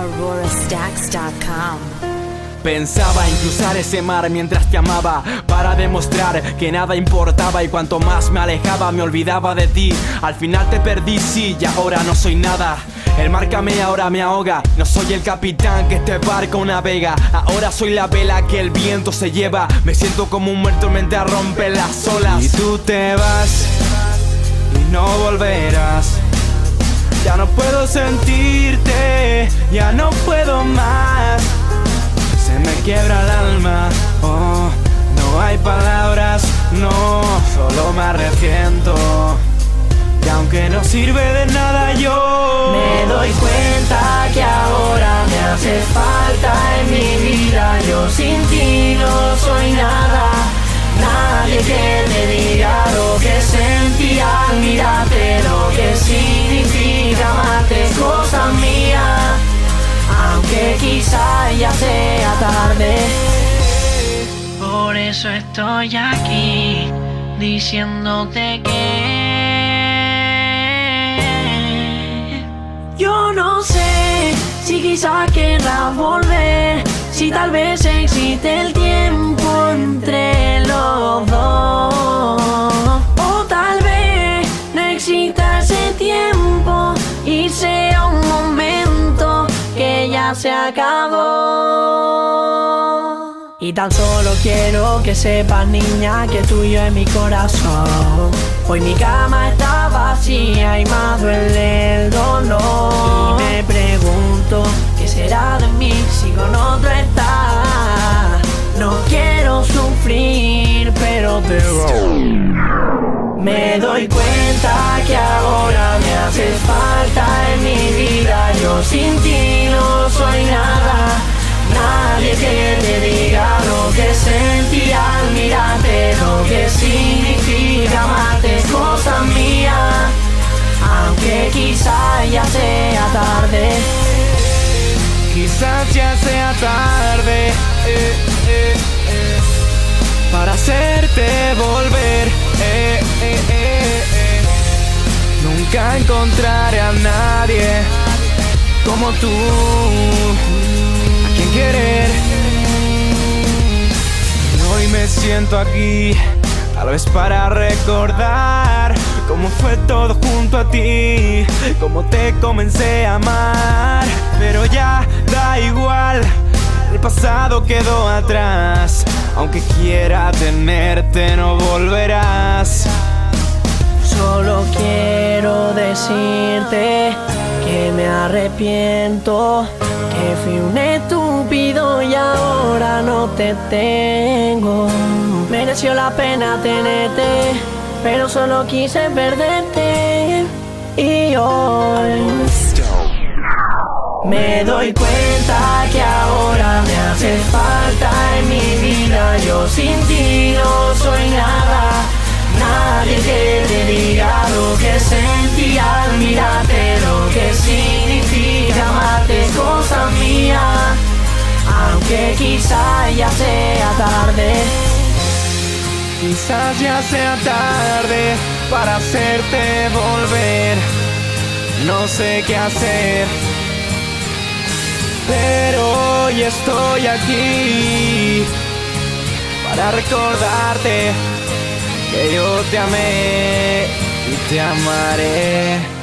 AgoraStacks.com. Pensaba en cruzar ese mar mientras te amaba Para demostrar que nada importaba Y cuanto más me alejaba me olvidaba de ti. Al final te perdí, sí, y ahora no soy nada. El que ahora me ahoga. No soy el capitán que este barco navega. Ahora soy la vela que el viento se lleva. Me siento como un muerto mientras rompe las olas. Y tú te vas y no volverás Ya no puedo sentirte, ya no puedo más se me quiebra el alma, oh, no hay palabras, no, solo me arrepiento. Y aunque no sirve de nada yo Me doy cuenta que ahora me haces falta en mi vida Yo sin Por eso estoy aquí Diciéndote que Yo no sé si quizá querrás volver Si tal vez existe el tiempo entre los dos. O tal vez no exista ese tiempo Y sea un momento que ya se acabó y tan solo quiero que sepas, niña, que tuyo es mi corazón. Hoy mi cama está vacía y más duele el dolor. Y me pregunto, ¿qué será de mí si con otro está? No quiero sufrir, pero te Me doy cuenta que ahora me haces falta en mi vida. Yo sin ti no soy nada. Nadie te sentí al mirarte, lo que significa amarte es cosa mía, aunque quizá ya sea tarde. Quizás ya sea tarde eh, eh, eh, para hacerte volver. eh, eh, eh. Nunca encontraré a nadie como tú, a quien querer. Hoy me siento aquí, tal vez para recordar cómo fue todo junto a ti, cómo te comencé a amar. Pero ya da igual, el pasado quedó atrás. Aunque quiera tenerte, no volverás. Solo quiero decirte que me arrepiento, que fui un estúpido y ahora no te tengo. Mereció la pena tenerte, pero solo quise perderte. Y hoy me doy cuenta que ahora Aunque quizá ya sea tarde. Quizás ya sea tarde para hacerte volver. No sé qué hacer. Pero hoy estoy aquí para recordarte que yo te amé y te amaré.